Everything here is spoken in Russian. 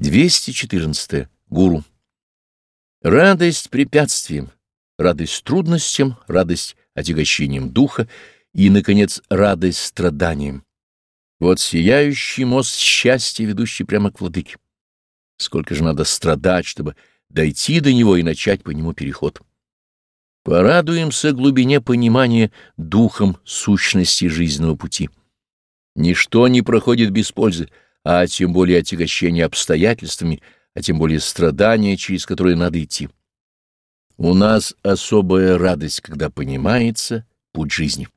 214. Гуру. Радость препятствием, радость трудностям, радость отягощением духа и, наконец, радость страданием. Вот сияющий мост счастья, ведущий прямо к владыке. Сколько же надо страдать, чтобы дойти до него и начать по нему переход. Порадуемся глубине понимания духом сущности жизненного пути. Ничто не проходит без пользы, а тем более отягощение обстоятельствами, а тем более страдания, через которые надо идти. У нас особая радость, когда понимается путь жизни.